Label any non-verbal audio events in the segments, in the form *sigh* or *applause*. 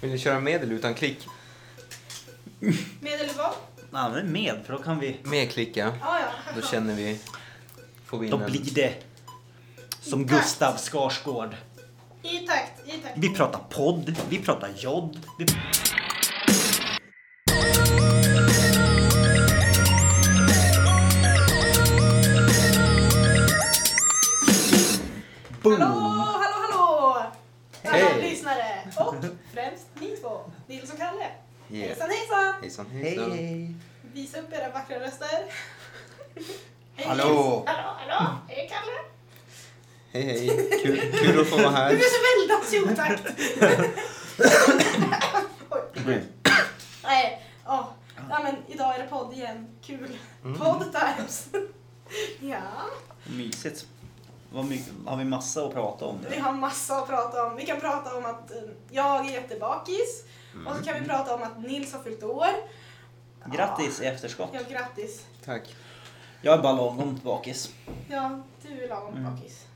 Vill ni köra med eller utan klick? Med eller vad? Ja, men med, för då kan vi... Med klick ja. Ja, ja. Då känner vi... Får vi in Då en... blir det som Gustav Skarsgård. I takt, i takt. Vi pratar podd, vi pratar jod. Vi... Yeah. Hejsan hejsan! Hejsan Hej hejsan. hej! Visa upp era vackra röster. Hej, Hallå. Hallå, hallå! Hej Kalle! Hej hej. Kul, kul att få vara Du här. är så väldans i otakt! Oj. Nej, åh. Ja, men idag är det podd igen. Kul. Mm. Podd times. ja, Mysigt. Vad mycket, har vi massa att prata om? vi har massa att prata om. Vi kan prata om att eh, jag är jättebakis. Och så kan vi prata om att Nils har fyllt år. Grattis i efterskott. Ja, grattis. Tack. Jag är bara lagom bakis. Ja, du är lagom Mm. bakis.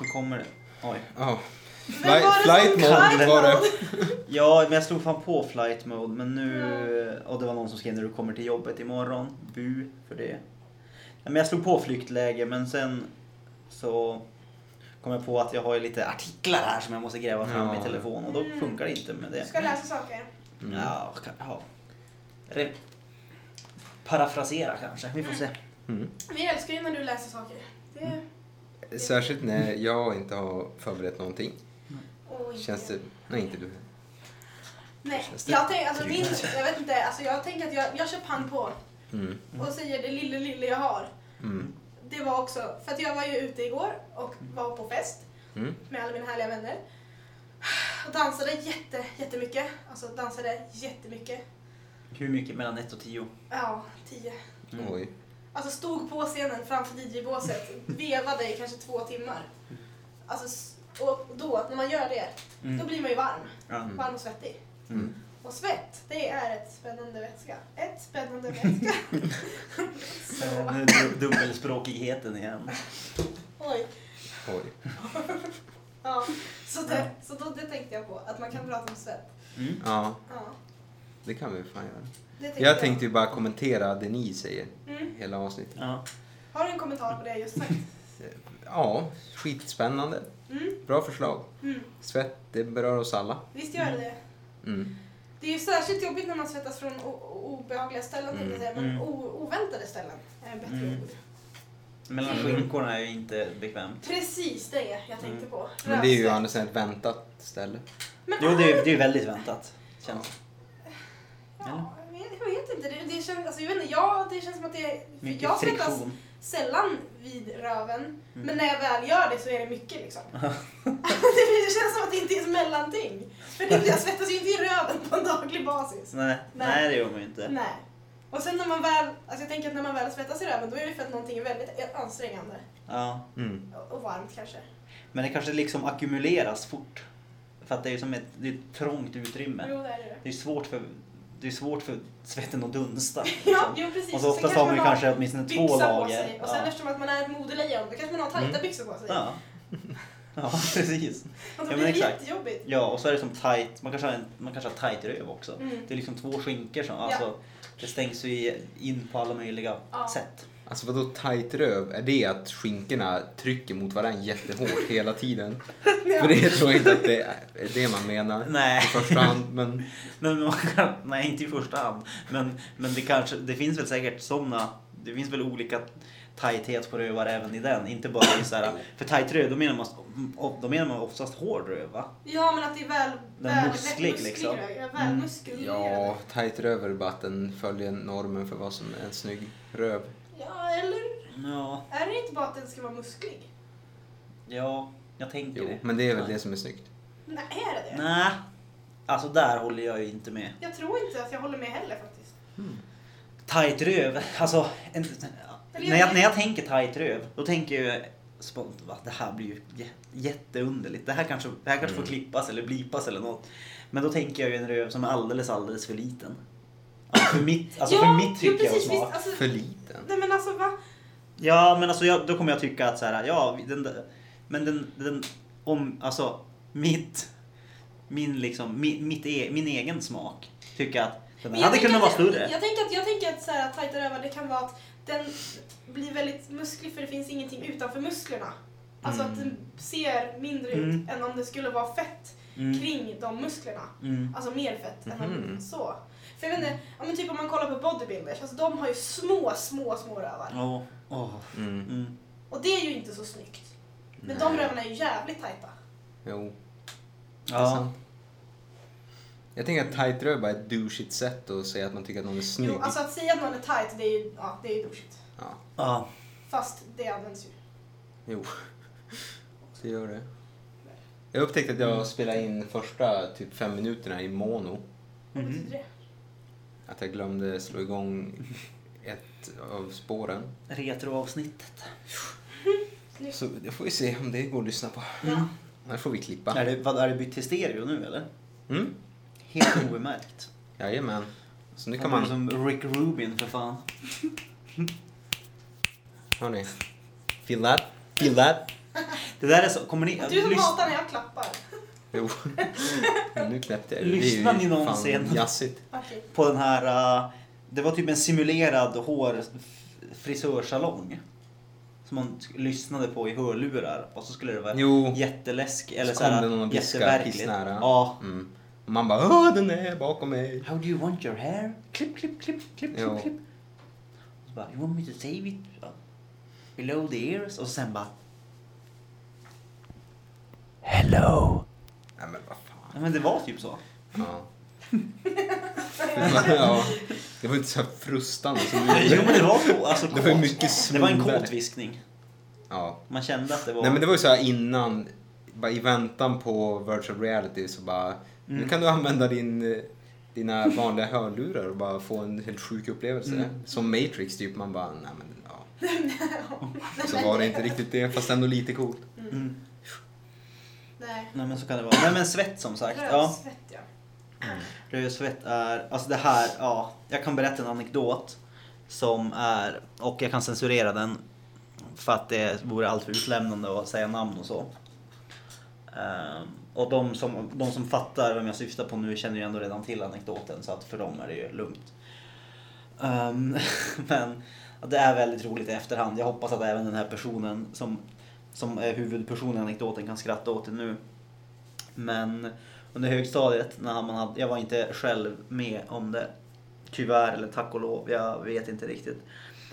Nu kommer det. Oj. Vem Flight, flight mode var det. *laughs* Ja, men jag slog fan på flight mode men nu... Och det var någon som skrev när du kommer till jobbet imorgon. Bu för det. Ja, men jag slog på flyktläge men sen så kom jag på att jag har lite artiklar här som jag måste gräva fram Ja. i telefon och då Mm. funkar det inte med Du det. ska läsa saker. Mm. Ja, kan, ja. Re- Parafrasera kanske, vi får se. Mm. Vi älskar ju när du läser saker. Det... Särskilt när jag inte har förberett någonting. Oj. Känns det... Nej, inte du. Nej, det jag, tänk, alltså, min, jag vet inte. Alltså, jag tänker att jag, jag kör pang på Mm. och säger det lilla, lilla jag har. Mm. Det var också, för att jag var ju ute igår och var på fest Mm. med alla mina härliga vänner. Och dansade jätte, jättemycket. Alltså dansade jättemycket. Hur mycket mellan 1 och 10? Ja, tio. Mm. Oj. Alltså stod på scenen framför DJ-båset, vevade i kanske två timmar. Alltså, och då, när man gör det, då Mm. blir man ju varm. Ja. Varm och svettig. Och svett, det är ett spännande vätska. Ett spännande vätska. Så, Nu är du- dubbelspråkigheten igen. oj. Oj. *laughs* Ja, så det, så då, det tänkte jag på, att man kan prata om svett. Mm. Ja, Ja, det kan vi fan göra. det tänkte Jag tänkte ju bara kommentera det ni säger. Mm. Hela avsnittet. Ja. Har du en kommentar på det jag just sagt? *laughs* Ja, skitspännande. Mm. Bra förslag. Mm. Svett, det berör oss alla. Visst gör det det? Mm. Det är ju särskilt jobbigt när man svettas från obehagliga ställen, jag säga, men Mm. oväntade ställen är bättre Mm. ord. Mellan Mm. skinkorna är ju inte bekvämt. Precis det jag tänkte Mm. på. Men det är ju Rövsvett. annars ett väntat ställe. Men Jo, det är, är väldigt väntat. Känns. Ja, jag vet, jag vet inte. Det, det känns, alltså, jag vet inte, ja, det känns som att det är... Mycket jag svettas friktion. Sällan vid röven, Mm. men när jag väl gör det så är det mycket liksom. *laughs* det känns som att det inte är ett mellanting. För det, jag svettas ju inte i röven på en daglig basis. Nej, Nej. nej, det gör man ju inte. Nej. Och sen när man väl, alltså jag tänker att när man väl svettas i röven då är det för att någonting är väldigt ansträngande. Ja. Mm. Och- Och varmt kanske. Men det kanske liksom ackumuleras fort. För att det är som ett, det är ett trångt utrymme. Jo, det är det. Det är svårt för, det är svårt för svetten att dunsta. *laughs* Ja, liksom. jo precis. Och så oftast har man ju kanske åtminstone två lager. Och sen Ja. eftersom att man är ett modelejon då kanske man har tajta Mm. byxor på sig. Ja. *laughs* ja, precis. Och *laughs* Ja, då men blir det jättejobbigt. Ja, och så är det som tight, man kanske har, en, man kanske har tight röv också. Mm. Det är liksom två skinkor som, Ja. alltså, det stängs ju in på alla möjliga Ja. sätt. Alltså vadå tight röv? Är det att skinkorna trycker mot varandra jättehårt hela tiden? *laughs* För det tror jag inte att det är det man menar Nej. i första hand. Men *laughs* Men man kan, nej, inte i första hand. Men, men det kanske, det finns väl säkert sådana, det finns väl olika tajthet på rövar även i den. Inte bara i så här, för tight röv, då menar man, då menar man oftast hård röv va? Ja, men att det är väl... Den väl musklig, musklig liksom. röv. Mm. ja, tight röv är bara att den följer normen för vad som är en snygg röv. Ja, eller? Ja, Är det inte bara att den ska vara musklig? ja, jag tänker Jo, det. men det är väl det som är snyggt. Nej, är det det? Nej, alltså där håller jag ju inte med. Jag tror inte att jag håller med heller faktiskt. Tight röv, alltså en, Eller när, jag- när jag tänker tight röv, då tänker jag spontant va, det här blir ju jä- jätteunderligt. Det här kanske, det här kanske får Mm. klippas eller blipas eller något. Men då tänker jag ju en röv som är alldeles, alldeles för liten. Alltså för mitt, alltså för mitt tycke och precis, smak. visst, alltså, För liten. Nej men alltså va? Ja, men alltså jag, då kommer jag tycka att så här, ja, den där, men den, den, om, alltså mitt, min, liksom, min, mitt e, min egen smak. Tycker att den jag hade kunnat vara större. Jag tänker att, jag tänker att så här, tajta rövar, det kan vara att den blir väldigt musklig för det finns ingenting utanför musklerna. Alltså Mm. att den ser mindre ut Mm. än om det skulle vara fett Mm. kring de musklerna. Mm. Alltså mer fett än Mhm. om så. För jag vet inte, ja, men typ om man kollar på bodybuilders, alltså de har ju små, små, små rövar. Ja. åh. Mm. Mm. Och det är ju inte så snyggt. Men Nej. de rövarna är ju jävligt tajta. Jo. det är Ja. sant. Jag tänker att tight röv bara är ett douchigt sätt att säga att man tycker att någon är snygg. Jo, alltså att säga att man är tight, det är ju, ja, det är ju douchigt. Ja, Ja. Fast det används ju. jo. *laughs* Så gör det. Jag upptäckte att jag spelade in första typ fem minuterna i mono. Vad betyder det? Att jag glömde slå igång ett av spåren. Retroavsnittet. *laughs* Så det får vi se om det går att lyssna på. Ja. Annars får vi klippa. Är det, vad, är det bytt till stereo nu eller? Mm. Helt obemärkt. Jajamän. Så nu kan man... Som Rick Rubin för fan. *laughs* Hörni. Feel that? Feel that? Det där är så, kommer ni... Du som hatar när jag klappar. Jo. nu knäppte jag. Lyssnar det ni någonsin? På den här... uh, det var typ en simulerad hår frisörsalong. Som man sk- lyssnade på i hörlurar och så skulle det vara Jo. jätteläskigt eller Så så kom här det någon och viskade jätteverkligt. pissnära. Ja. Mm. Och man bara Åh, den är bakom mig. How do you want your hair? Klipp, klipp, klipp, klipp, Jo. klipp, klipp. Och så bara, you want me to save it uh, below the ears? Och sen bara... Hello! Nej men vad fan. Ja, men det var typ så. Ja. *laughs* ja. Det var inte så här frustande som Jo men det var så. Alltså, Det var ju kåt. mycket Det var en smoothare. kåtviskning. Ja. Man kände att det var... Nej men det var ju så här innan, bara i väntan på virtual reality så bara, nu Mm. kan du använda din, eh, dina vanliga hörlurar och bara få en helt sjuk upplevelse. Mm. Som Matrix typ, man bara, nej men ja. *laughs* Så var det inte riktigt det, fast ändå lite coolt. Mm. Nej. Nej men så kan det vara. Nej men svett som sagt. Ja. Rövsvett ja. Rödsvett är, alltså det här, ja. Jag kan berätta en anekdot. Som är, och jag kan censurera den. För att det vore allt för utlämnande att säga namn och så. Ehm, och de som, de som fattar vem jag syftar på nu känner ju ändå redan till anekdoten. Så att för dem är det ju lugnt. Ehm, *laughs* men det är väldigt roligt i efterhand. Jag hoppas att även den här personen som, som är huvudpersonen i anekdoten kan skratta åt det nu. Men under högstadiet, när man hade, jag var inte själv med om det. Tyvärr eller tack och lov, jag vet inte riktigt.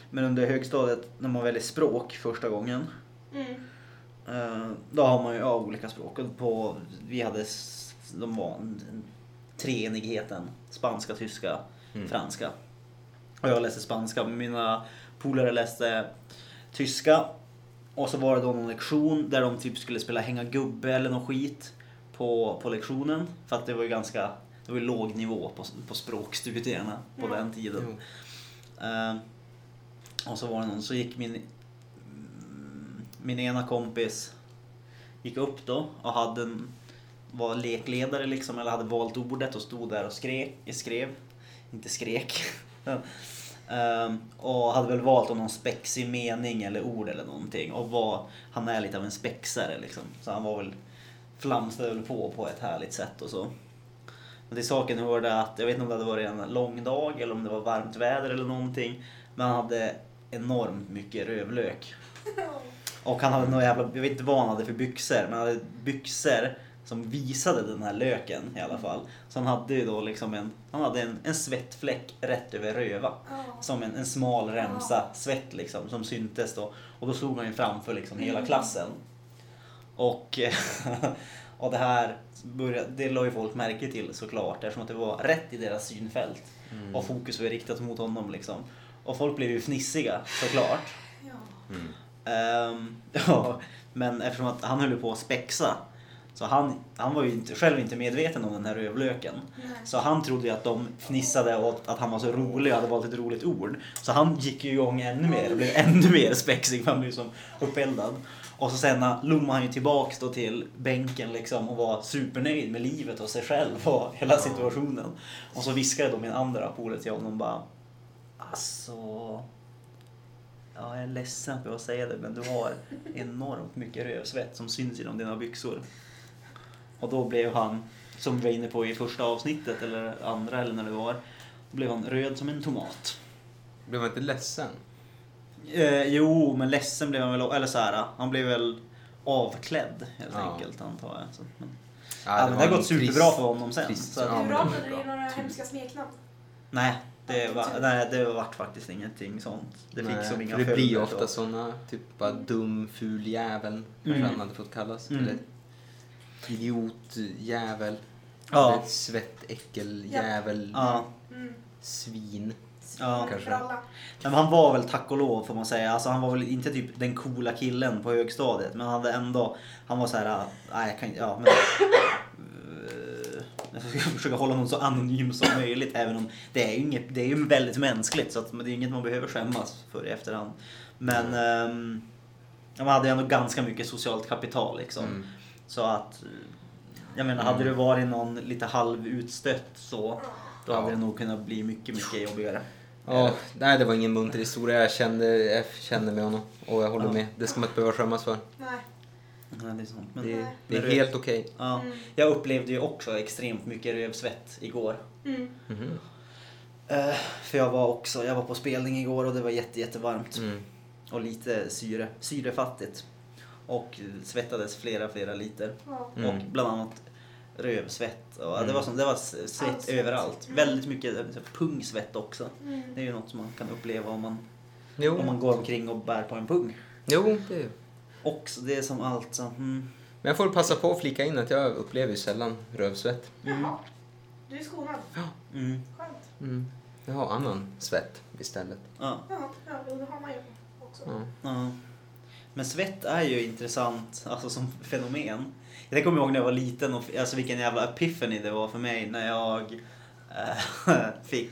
Men under högstadiet när man väljer språk första gången. Mm. eh, Då har man ju ja, olika språk. Och På, vi hade, de var en- en- treenigheten. Spanska, tyska, Mm. franska. Och jag läste spanska, mina polare läste tyska. Och så var det då någon lektion där de typ skulle spela hänga gubbe eller någon skit på, på lektionen. För att det var ju ganska, det var ju låg nivå på, på språkstudierna på Ja. den tiden. Eh, och så var det någon, så gick min, mm, min ena kompis gick upp då och hade en, var lekledare liksom, eller hade valt ordet och stod där och skrek, skrev, inte skrek. *laughs* Ehm, och hade väl valt någon spexig mening eller ord eller någonting. Och var, han är lite av en spexare liksom. Så han var väl flamsade väl på på ett härligt sätt och så. Men till saken hörde att, jag vet inte om det hade varit en lång dag eller om det var varmt väder eller någonting. Men han hade enormt mycket rövlök. *laughs* Och han hade några jävla, jag vet inte vad han hade för byxor, men han hade byxor som visade den här löken i alla fall. Så han hade ju då liksom en, han hade en, en svettfläck rätt över röva. Ja. Som en, en smal remsa svett liksom som syntes då. Och då stod han ju framför liksom hela Mm. klassen. Och, *laughs* och det här började, det la ju folk märke till såklart eftersom att det var rätt i deras synfält. Mm. Och fokus var riktat mot honom liksom. Och folk blev ju fnissiga såklart. Ja. Mm. Ehm, *laughs* ja, men eftersom att han höll på att spexa så han, han var ju inte, själv inte medveten om den här rövlöken. Nej. Så han trodde ju att de fnissade åt att han var så rolig och hade valt ett roligt ord. Så han gick ju igång ännu mer och blev ännu mer spexig. för Han blev som uppeldad. Och så sen lommade han ju tillbaks då till bänken liksom och var supernöjd med livet och sig själv och hela situationen. Och så viskade då min andra polare till honom bara Alltså... Ja, jag är ledsen för att säga det men du har enormt mycket rövsvett som syns genom dina byxor. Och då blev han som vi var inne på i första avsnittet, eller andra eller när det var. Då blev han röd som en tomat. Blev man inte ledsen? Eh, jo, men ledsen blev han väl, eller så här, han blev väl avklädd helt Ja. enkelt antar jag. Så, men, Ja, ja, men det har gått superbra trist- för honom sen. trist- Så att, ja, Du men- ratade dig några hemska smeknamn. nej, det var, nej, det vart faktiskt ingenting sånt. Det fick Nej, som inga för det blir ofta så. såna, typ bara dum, ful jävel. Kanske Mm. han hade fått kallas. Mm. Eller idiotjävel. Ja. Svettäckeljävel. Ja, Mm. Svin. Ja, kanske. men han var väl tack och lov får man säga. Alltså han var väl inte typ den coola killen på högstadiet. Men han hade ändå, han var så här, nej jag kan inte, ja men. *laughs* eh, Jag ska försöka hålla honom så anonym som möjligt även om det är ju, inget, det är ju väldigt mänskligt så att, men det är inget man behöver skämmas för i efterhand. Men um, man hade ändå ganska mycket socialt kapital liksom. Mm. Så att, jag menar hade det varit någon lite halvutstött så då hade Ja. det nog kunnat bli mycket, mycket jobbigare. Ja, nej det var ingen munter historia. Jag kände, jag kände med honom. Och jag håller Ja. med. Det ska man inte behöva skämmas för. Nej. Ja, det är sant. Men, Det, Nej. det är helt okej. ja. Mm. Jag upplevde ju också extremt mycket rövsvett igår. Mm. Mhm. Eh, för jag var också, jag var på spelning igår och det var jätte, jättevarmt. Mm. Och lite syre, syrefattigt. Och svettades flera, flera liter. Ja. Mm. Och bland annat rövsvett. Och det Mm. var, som, det var svett Allt svett. överallt. Mm. Väldigt mycket pungsvett också. Mm. Det är ju något som man kan uppleva om man, om Jo, man går omkring och bär på en pung. jo det Och det är som allt så, mm, Men jag får passa på att flika in att jag upplever ju sällan rövsvett. Jaha. Du är skonad. mm, Skönt. Mm. Jag har annan svett istället. ja, Ja, ja, det har man ju också. Ja. ja. Men svett är ju intressant alltså som fenomen. Jag kommer ihåg när jag var liten och alltså vilken jävla epiphany det var för mig när jag eh, *laughs* fick,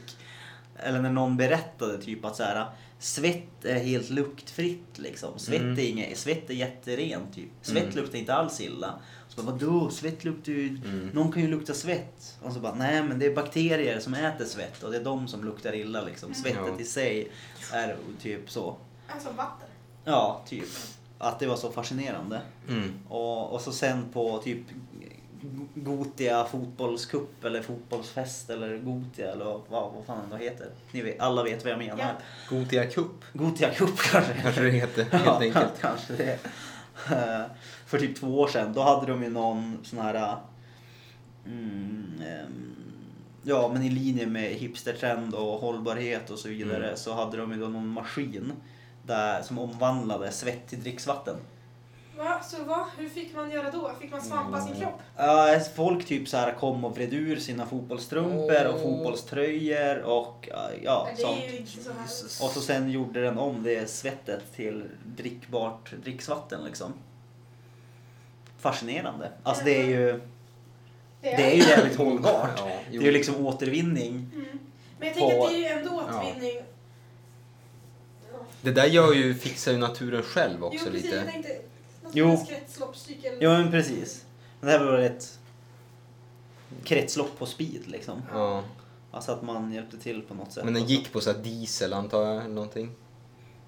eller när någon berättade typ att så här, svett är helt luktfritt liksom. Svett Mm. är, inget, svett är jätterent typ. Svett Mm. luktar inte alls illa. Så bara, vadå? Svett luktar ju... Mm. Någon kan ju lukta svett. Och så bara, nej men det är bakterier som äter svett och det är de som luktar illa liksom. Svettet Ja. i sig är typ så. Alltså vatten. Ja, typ. Att det var så fascinerande. Mm. Och, och så sen på typ Gotia fotbollscup eller fotbollsfest eller Gotia eller vad, vad fan det heter. Ni vet, alla vet vad jag menar. Ja. Gotia Cup Gotia cup kanske. kanske det heter *laughs* helt ja, enkelt. kanske det. Eh, För typ två år sedan, då hade de ju någon sån här... Mm, ehm, ja, men i linje med hipstertrend och hållbarhet och så vidare Mm. så hade de ju då någon maskin där, som omvandlade svett till dricksvatten. Va? Så vad? Hur fick man göra då? Fick man svampa sin kropp? Ja, folk typ så här kom och vred ur sina fotbollstrumpor och fotbollströjor och ja, ja det sånt. är så. Och så sen gjorde den om det svettet till drickbart dricksvatten liksom. Fascinerande. Alltså det är ju, det är ju jävligt hållbart. Ja, Det är ju liksom återvinning. Mm. Men jag tänker På- att det är ju ändå återvinning. Ja. Det där gör ju, fixar ju naturen själv också jo, precis. lite. Jag tänkte något Jo. kretsloppscykel. Jo men precis. Det här var ett kretslopp på speed liksom. Ja. Alltså att man hjälpte till på något sätt. Men den gick på så här diesel antar jag, eller någonting.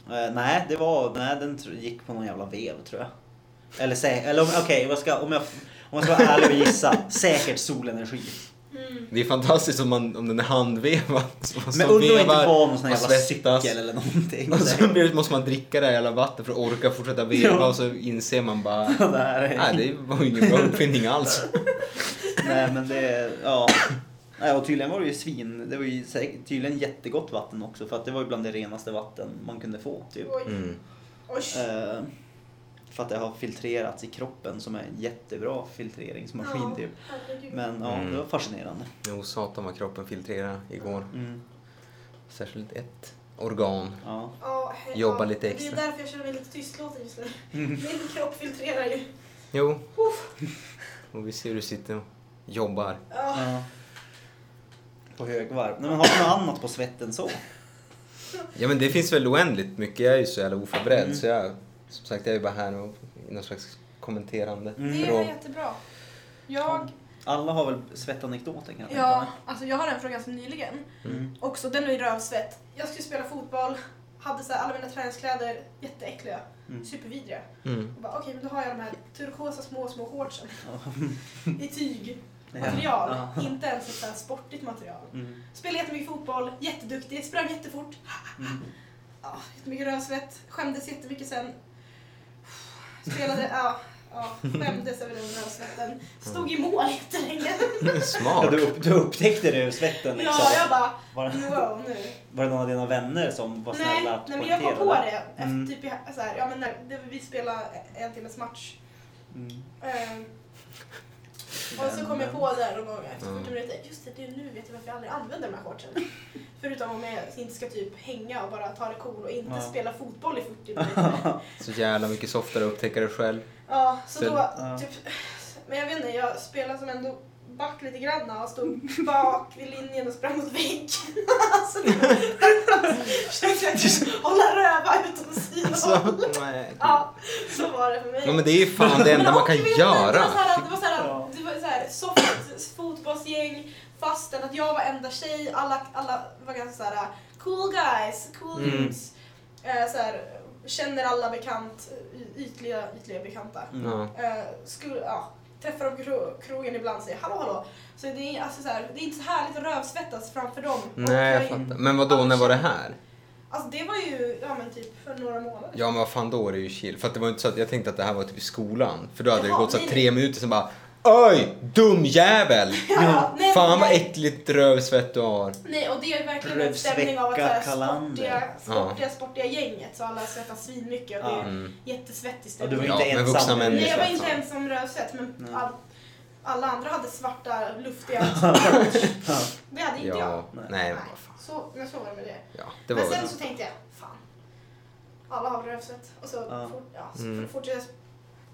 Eh, nej, det var, nej, den gick på någon jävla vev tror jag. Eller, sä- eller om- okej, vad ska- om, jag, om jag ska vara ärlig och gissa. Säkert solenergi. Mm. Det är fantastiskt om, man, om den är handvevad. *laughs* Men om det inte vevar var någon sån jävla svettas. cykel eller någonting. *laughs* Och så blir det- måste man dricka det här jävla vattnet för att orka fortsätta *laughs* veva Ja. och så inser man bara det är... Nej, det var ju ingen bra uppfinning alls. Nej men det, ja. Nej, och tydligen var det ju svin, det var ju säkert, tydligen jättegott vatten också för att det var ju bland det renaste vatten man kunde få typ. Oj. Mm. Oj. Eh, för att det har filtrerats i kroppen som är en jättebra filtreringsmaskin Ja, typ. Men ja, Mm. det var fascinerande. Jo, satan vad kroppen filtrerade igår. Mm. Särskilt ett organ. Ja. Jobba lite Det extra. är därför jag känner mig lite tystlåten just nu. Mm. Min kropp filtrerar ju. Jo. Och vi ser hur du sitter och jobbar. Ja. Ja. På högvarv. Nej, men har du något annat på svetten så? Ja men det finns väl oändligt mycket. Jag är ju så jävla oförberedd Mm. så jag, som sagt jag är bara här och i någon slags kommenterande Mm. Det är jättebra. Jag, Alla har väl svettanekdoter kan jag tänka ja, alltså jag har en fråga ganska nyligen. Mm. Också, den är i rövsvett. Jag skulle spela fotboll, hade så här, alla mina träningskläder jätteäckliga, Mm. supervidriga. Mm. Och bara, Okej, men då har jag de här turkosa små, små shortsen *laughs* i tyg. material. Ja. Inte ens ett så här sportigt material. Mm. Spelade jättemycket fotboll, jätteduktig, sprang jättefort. Mm. Ja, jättemycket rövsvett, skämdes jättemycket sen. Spelade, ja, ja skämdes över den rövsvetten. Stod i mål jättelänge. Ja, Smart. du, upp, du upptäckte rövsvetten liksom. Ja, jag bara, Var, wow nu. var det någon av dina vänner som var snälla Nej, att nej men jag kom på det. Efter Mm. typ, så här, ja, men när det, vi spelade en timmes match. Mm. Ehm, och så kom jag på där någon gång efter Mm. 40 minuter, just det, det är nu vet jag varför jag aldrig använder de här shortsen. *laughs* Förutom om jag inte ska typ hänga och bara ta det cool och inte Ja. spela fotboll i 40 *laughs* minuter. Så jävla mycket softare att upptäcka det själv. Ja, så Sen- då, Ja. typ, men jag vet inte, jag spelade som ändå back lite grann och stod bak vid linjen och sprang mot vägg. *laughs* alltså, det försökte hålla röva utom synhåll. nej. Ja, så var det för mig. Ja, men det är ju fan det enda man kan göra. Det var det var. Det var såhär soft fotbollsgäng fastän att jag var enda tjej. Alla, alla var ganska såhär cool guys, cool Mm. dudes. Eh, såhär, känner alla bekant, ytliga, ytliga bekanta. Mm. Eh, skulle, ja, träffar dem på kro krogen ibland och säger hallå hallå. Så det är, alltså, så här, det är inte så härligt att rövsvettas framför dem. Nej, jag fattar. Men vad då när var det här? Alltså det var ju, ja men typ för några månader. Ja men vad fan då är det ju chill. För att det var inte så att jag tänkte att det här var typ i skolan. För då hade det Jaha, gått så här nej, tre minuter sen bara Oj! Dum jävel! *laughs* Ja, nej, Fan vad nej. äckligt rövsvett du har. Nej, och det är verkligen en stämning av att så här, sportiga, sportiga, sportiga gänget. Så alla svettas svinmycket och det Ja. är Mm. jättesvettig Och du var inte Ja, men ensam. vuxna människor. Nej, jag var rövsvett. inte ensam rövsvett men Nej. all, alla andra hade svarta, luftiga *laughs* Ja. *laughs* Det hade inte jag. Ja, Nej. nej men Nej, vad fan. så, men så var det med det. Ja, det var men sen väl... så tänkte jag, fan. Alla har rövsvett. Och så, Ja. fort, ja, så Mm. fortsätter jag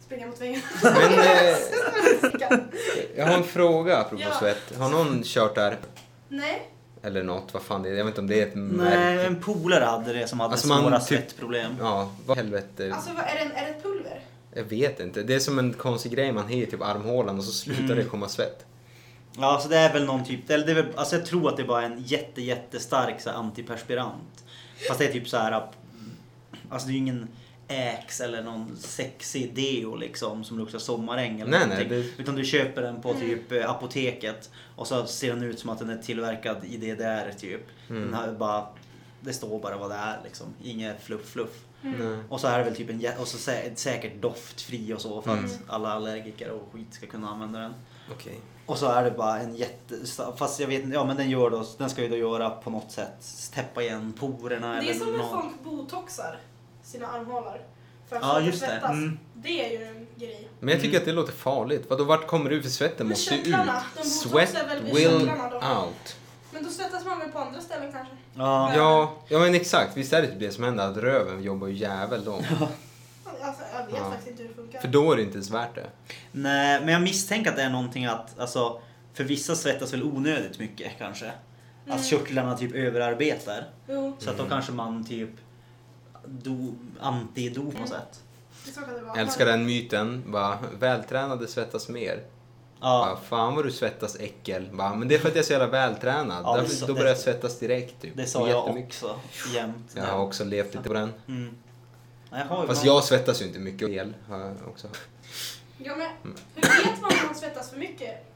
springa mot väggen. Men eh, jag har en fråga apropå Ja. svett. Har någon kört där? Nej, Eller något, vad fan det är. Jag vet inte om det är ett Nej, märke. en polare hade det som hade Alltså, man svåra typ- svettproblem. Ja, vad helvete. alltså vad, är, det en, är det ett pulver? Jag vet inte. Det är som en konstig grej man har i typ armhålan och så slutar Mm. det komma svett. Ja, så det är väl någon typ, eller det är väl, alltså jag tror att det är bara en jätte, jättestark så här, antiperspirant. Fast det är typ så här, alltså det är ju ingen Axe eller någon sexig deo liksom som luktar sommaräng eller Nej, någonting. nej, det- Utan du köper den på Mm. typ eh, apoteket och så ser den ut som att den är tillverkad i DDR typ. Mm. Den har bara, det står bara vad det är liksom. Inget fluff fluff. Mm. Och så är det väl typ en och så sä- säkert doftfri och så för Mm. att alla allergiker och skit ska kunna använda den. Okej. Och så är det bara en jätte... Fast jag vet inte, ja men den gör då, den ska ju då göra på något sätt, täppa igen porerna Det är eller som när någon... folk botoxar sina armhålar. För att Ja, just det. svettas. Mm. Det är ju en grej. Men jag tycker Mm. att det låter farligt. Vadå, vart kommer du för svetten måste ju ut? Sweat will out. Men då svettas man väl på andra ställen kanske? Ja. Ja, ja men exakt. Visst är det typ det som händer att röven jobbar ju jävel då. Alltså, jag vet Ja. faktiskt inte hur det funkar. För då är det inte ens värt det. Nej, men jag misstänker att det är någonting att, alltså, för vissa svettas väl onödigt mycket kanske. Att Mm. körtlarna typ överarbetar. Jo, Så att då Mm. kanske man typ do, anti-do på något sätt. det vara. Jag älskar den myten. Bara, vältränade svettas mer. Ja, Bara, Fan vad du svettas äckel. Bara, men det är för att jag är så jävla vältränad. Ja, Därför, så- då det- börjar jag svettas direkt. Typ. det sa jag också jämt. Jag har också levt lite på den. Mm. Ja, Jag Fast jag svettas ju inte mycket. El har jag också. Ja, men Mm. hur vet man om man svettas för mycket?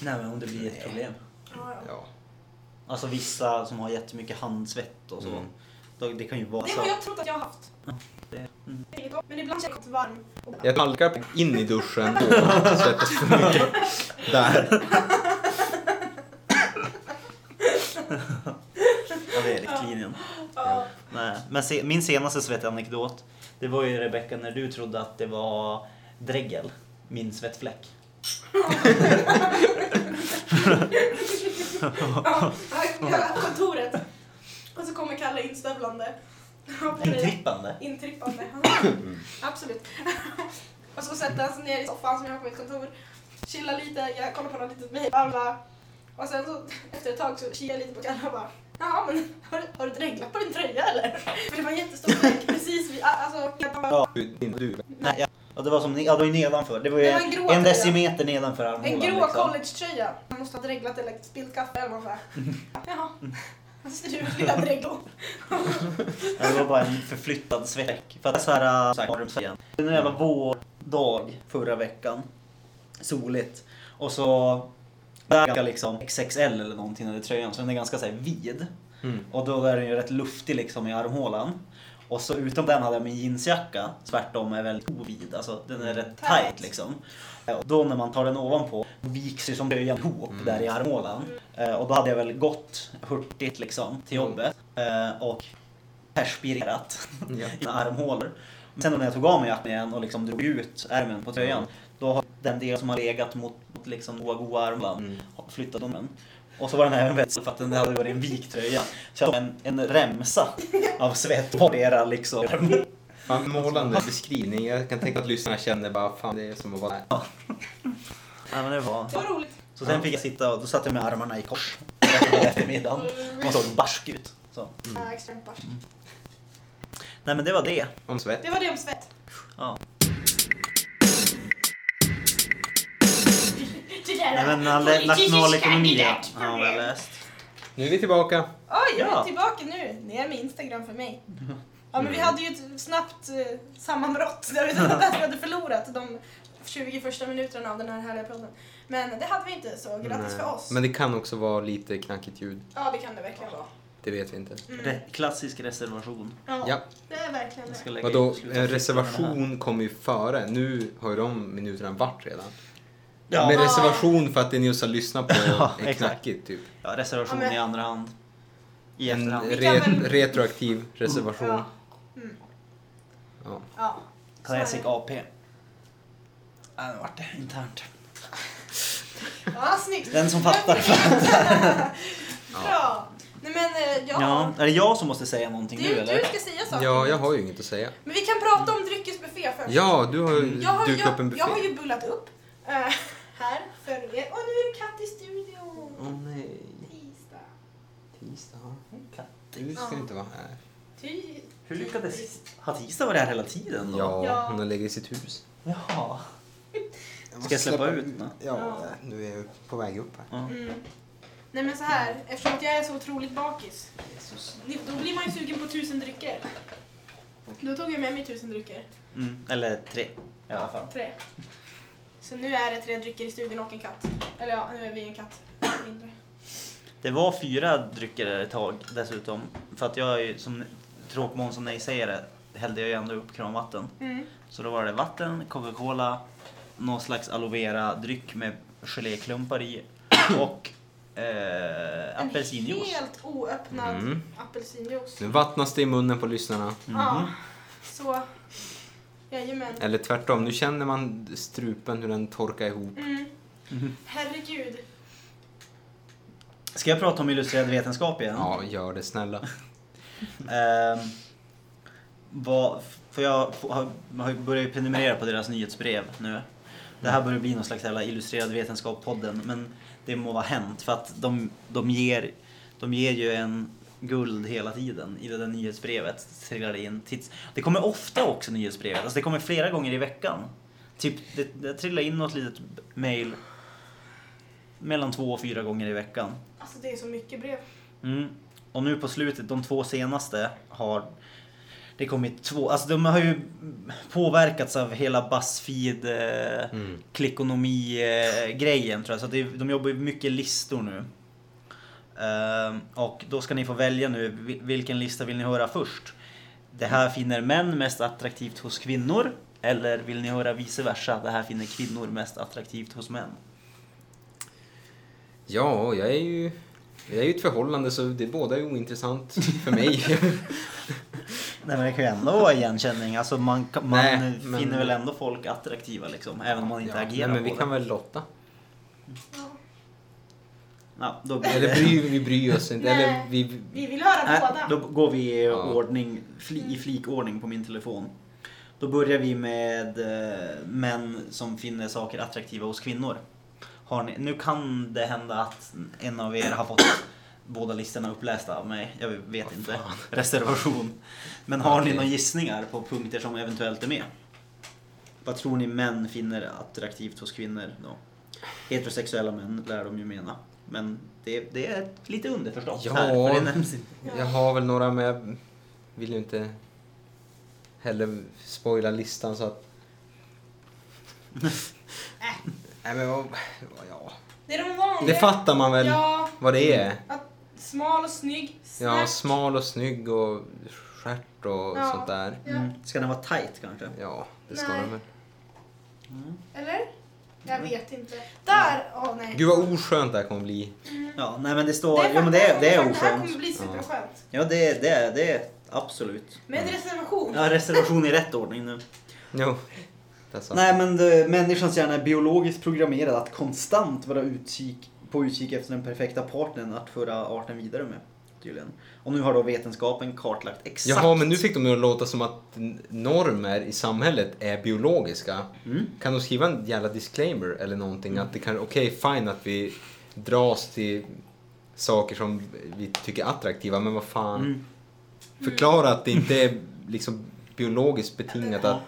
Nej men om det blir ett problem. Ja, ja. Ja. Alltså vissa som har jättemycket handsvett och så. Mm. Det kan ju vara Det så. har jag trott att jag har haft. det- mm. Men ibland känner jag mig varm. Och Jag halkar in i duschen och *laughs* svettas för mycket. Där. Ja, det är riktlinjen. Ja. Nej. Men se, min senaste svettanekdot, det var ju Rebecka när du trodde att det var dregel, min svettfläck. *laughs* Ja, på kontoret. Och så kommer Kalle instövlande. Intrippande. Intrippande. Absolut. *laughs* Och så sätter han sig ner i soffan som jag har på mitt kontor. Chillar lite, jag kollar på något litet mejl. bla. Och sen så efter ett tag så kikar jag lite på Kalle och bara Jaha men har du, har du dreglat på din tröja eller? För det var en jättestor fläck *laughs* precis vid, alltså Ja. Du, du. Nej, ja. Ja, det var som, ja, det var ju nedanför. Det var ju Det var en grå en tröja. decimeter nedanför armhålan. En grå liksom. collegetröja. Man måste ha dreglat eller spillt kaffe eller vad *laughs* Jaha. Strulliga dreglor. Ja, det var bara en förflyttad svettfläck. För att så här, så här, igen. Det var en jävla vårdag förra veckan. Soligt. Och så där är liksom XXL eller någonting under tröjan så den är ganska så här vid. Mm. Och då är den ju rätt luftig liksom i armhålan. Och så utom den hade jag min jeansjacka, tvärtom är väldigt ovid, alltså den är rätt Tight. liksom. Och då när man tar den ovanpå viks ju som tröjan ihop Mm. där i armhålan. Eh, Och då hade jag väl gått hurtigt liksom till jobbet eh, och perspirerat *laughs* Ja. i armhålor. Men sen när jag tog av mig jackan igen och liksom drog ut ärmen på tröjan, då har den del som har legat mot, mot liksom goa, goa armhålan Mm. flyttat om den. Och så var den även väldigt för att den hade varit en vikt tröja. Så jag en, en remsa av svett på era liksom. Fan, målande beskrivning. Jag kan tänka att lyssnarna känner bara fan det är som att vara där. Ja, men det var... Det var roligt. Så sen fick jag sitta och då satt jag med armarna i kors av eftermiddagen. Man såg barsk ut. Så. Ja, extremt barsk. Nej men det var det. Om svett. Det var det om svett. Ja. Nej men nationalekonomi politikerkandidat har jag läst. Nu är vi tillbaka. Oj, jag Ja. är tillbaka nu. Ner med Instagram för mig. Ja, men vi hade ju ett snabbt eh, sammanbrott där vi *laughs* hade förlorat de 20 första minuterna av den här härliga podden. Men det hade vi inte, så grattis Nej. för oss. Men det kan också vara lite knackigt ljud. Ja, det kan det verkligen vara. Det vet vi inte. Mm. Re- klassisk reservation. Ja, Ja. det är verkligen ska det. Vadå, sluta en reservation kommer ju före. Nu har ju de minuterna varit redan. Ja. Med reservation för att det ni just har lyssnat på *laughs* Ja, är knackigt typ. Ja, reservation Ja, men- i andra hand. I En re väl- retroaktiv reservation. Ja. Mm. Ja. Classic det. AP. Ja, nu vart det internt. Ja, snyggt. Den som fattar *laughs* Bra. Nej men, eh, ja. Ja, är det jag som måste säga någonting Du, nu du eller? ska säga saker. ja, jag har ju inget att säga. Men vi kan prata om dryckesbuffé först. Ja, du har ju Jag har, dukat upp en jag, buffé. jag har ju bullat upp eh, *laughs* här för er. Åh, nu är det katt i studion. Åh nej. Tisdag. Tisdag. Du ska Ja. inte vara här. Ty- Hur lyckades... Har Tisdag varit här hela tiden då? Ja, Ja. hon har legat i sitt hus. Jaha. *laughs* Ska jag släppa ut den? Ja, nu är jag på väg upp här. Mm. Nej men så här, eftersom att jag är så otroligt bakis, då blir man ju sugen på tusen drycker. Då tog jag med mig tusen drycker. Mm, eller tre i alla fall. Tre. Så nu är det tre drycker i studion och en katt. Eller ja, nu är vi en katt. *clears throat* Mindre. Det var fyra drycker ett tag dessutom. För att jag är ju som tråkmån som nej-sägare hällde jag ju ändå upp kranvatten. Mm. Så då var det vatten, Coca-Cola, någon slags aloe vera-dryck med geléklumpar i och eh, En apelsinjuice. helt oöppnad Mm. apelsinjuice. Nu vattnas det i munnen på lyssnarna. Ja, så... Jajamän. Eller tvärtom, nu känner man strupen hur den torkar ihop. Mm. Herregud. Ska jag prata om illustrerad vetenskap igen? Ja, gör det snälla. *laughs* Ehm, vad, för jag har, har börjat prenumerera på deras nyhetsbrev nu. Det här börjar bli någon slags jävla illustrerad vetenskap-podden, men det må vara hänt för att de, de, ger, de ger ju en guld hela tiden i det där nyhetsbrevet. Trillar in tids. det kommer ofta också nyhetsbrevet, alltså det kommer flera gånger i veckan. Typ, det, det trillar in något litet mail mellan två och fyra gånger i veckan. Alltså det är så mycket brev. Mm. Och nu på slutet, de två senaste har det kommit två, alltså de har ju påverkats av hela Buzzfeed eh, Mm. eh, grejen tror jag. Så det, de jobbar ju mycket listor nu. Ehm, och då ska ni få välja nu, vil- vilken lista vill ni höra först? Det här finner män mest attraktivt hos kvinnor. Eller vill ni höra vice versa? Det här finner kvinnor mest attraktivt hos män. Ja, jag är ju... Jag är ju ett förhållande så det båda är ointressant för mig. *laughs* *laughs* Nej men det kan ju ändå vara igenkänning. Alltså man, kan- man Nej, men- finner väl ändå folk attraktiva liksom. Även om man inte ja, agerar nej, men vi på kan det. väl lotta. Ja. Då blir Eller det... bry, vi bryr oss inte. Nej. Eller vi... Vi vill höra Nej, båda. då går vi i ordning, fli, i flikordning på min telefon. Då börjar vi med eh, män som finner saker attraktiva hos kvinnor. Har ni, nu kan det hända att en av er har fått båda listorna upplästa av mig. Jag vet inte. *laughs* Reservation. Men har ni Okej. några gissningar på punkter som eventuellt är med? Vad tror ni män finner attraktivt hos kvinnor då? Heterosexuella män lär de ju mena. Men det, det är lite underförstått Ja. här. För det nämns inte. *laughs* Jag har väl några men jag vill ju inte heller spoila listan så att... *laughs* Nej men vad, ja. Det är de vanliga. Det fattar man väl Ja, vad det är. att smal och snygg, Ja, snärt. smal och snygg och stjärt och Ja. sånt där. Ja. Mm. Ska den vara tight kanske? Ja, det ska Nej. de väl. Eller? Jag vet inte. Där, åh nej. Gud vad oskönt det här kommer bli. Ja, nej men det står... är jo men det är, det är faktiskt- Det här kommer oskönt. bli superskönt. Ja det är, det är, det är absolut. Med reservation. Ja, reservation i rätt ordning nu. Jo. Det. Nej men det, människans hjärna är biologiskt programmerad att konstant vara utkik, på utkik efter den perfekta partnern att föra arten vidare med. Tydligen. Och nu har då vetenskapen kartlagt exakt. Jaha, men nu fick de att låta som att normer i samhället är biologiska. Mm. Kan de skriva en jävla disclaimer eller någonting? Att det kan, okej fine att vi dras till saker som vi tycker är attraktiva, men vad fan. Mm. Förklara att det inte är liksom biologiskt betingat att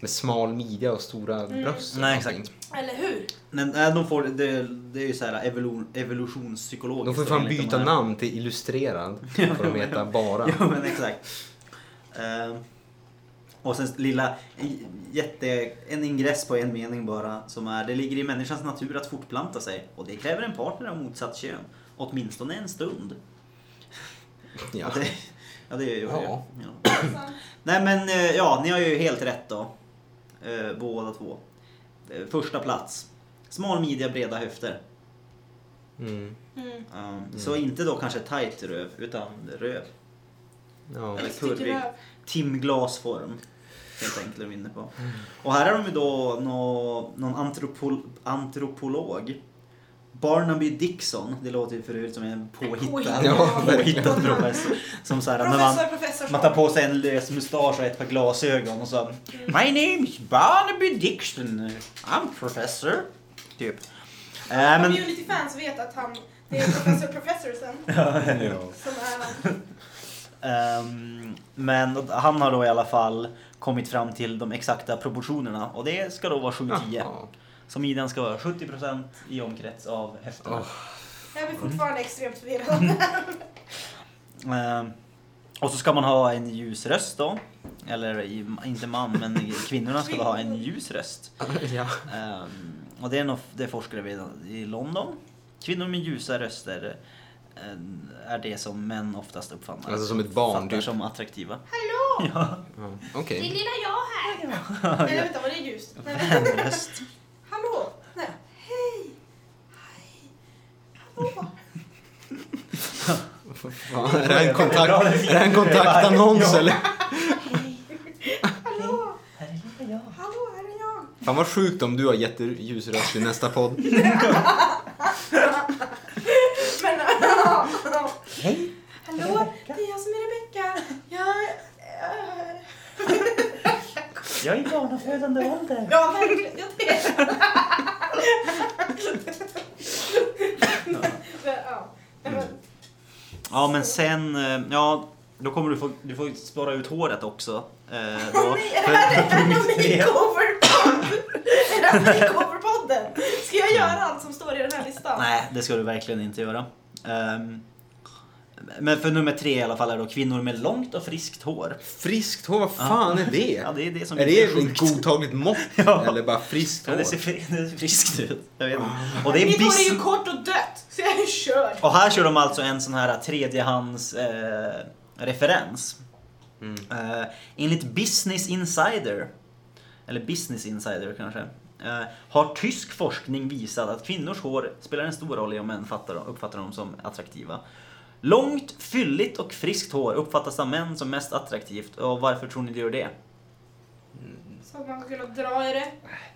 med smal midja och stora bröst. eller Nej, exakt. Eller hur? Men nej, de får, det, det är ju så här evolu, evolutionspsykologiskt. De får fan byta här- namn till illustrerad. Får de heta ja. bara. Ja men exakt. Ehm, och sen lilla, jätte, en ingress på en mening bara som är det ligger i människans natur att fortplanta sig och det kräver en partner av motsatt kön. Åtminstone en stund. *laughs* Ja. Det, ja det gör Ja. ju. Ja. Nej men eh, ja, ni har ju helt rätt då. Eh, båda två. Eh, Första plats. Smal midja, breda höfter. Mm. Mm. Um, Så inte då kanske tight röv, utan röv. Ja. Eller kurvig. Timglasform. Helt enkelt är vi inne på. Och här har de ju då nå, någon antropol, antropolog. Barnaby Dixon. Det låter ju för övrigt som en påhittad, Påhittad. Ja, påhittad professor. Som så här, när man, Professor, professor. man tar på sig en lös mustasch och ett par glasögon och så Mm. My name is Barnaby Dixon. I'm professor. Typ. Äh, men, Community fans vet att han, det är professor *laughs* professor sen. *laughs* Som är han. Ehm, men han har då i alla fall kommit fram till de exakta proportionerna och det ska då vara 7-10. Jaha. Så midjan ska vara 70% i omkrets av höfterna. Åh. Jag blir fortfarande extremt förvirrad. Ehm, och så ska man ha en ljus röst då. Eller inte man, men kvinnorna ska ha en ljus röst. Ja. Och det är nog det forskare vid i London. Kvinnor med ljusa röster eh, är det som män oftast uppfattar, Alltså som ett barn, fattar typ. som attraktiva. Hallå! Ja, Ja. Det är lilla jag här. Eller vänta, var det ljust? *laughs* Nej, vänta. en röst. Hallå! Nej. Hej! Hej! Hallå! Fan, är är det här en kontaktannons eller? *laughs* Hallå! Här är lilla jag. Hallå, här är jag! Fan vad sjukt om du har jätteljus röst i nästa podd. *laughs* Men, ja. Hej! Hallå, det är jag som är Rebecka. Jag... eh, Jag är i barnafödande ålder. Ja, verkligen. Jag det. Men, ja. Men, Ja men sen, eh, ja då kommer du få, du får spara ut håret också. Eh, då, Nej, för, är det här för en punkt tre. makeover-podd? Är det här *laughs* makeover-podden? Ska jag göra allt som står i den här listan? Nej, det ska du verkligen inte göra. Ehm, men för nummer tre i alla fall är då kvinnor med långt och friskt hår. Friskt hår, vad fan är det? *laughs* Ja, det är det som Är är det sjukt. ett godtagligt mått? *laughs* Ja. Eller bara friskt Ja, hår? det ser, fri- det ser friskt ut. Jag vet inte. Och, det är Mitt hår är ju kort och dött, så jag är körd. och här kör de alltså en sån här tredjehands eh, referens. Mm. Eh, enligt Business Insider, eller Business Insider kanske, har tysk forskning visat att kvinnors hår spelar en stor roll i om män fattar, uppfattar dem som attraktiva. Långt, fylligt och friskt hår uppfattas av män som mest attraktivt. Och varför tror ni det gör det? Så att man ska kunna dra i det.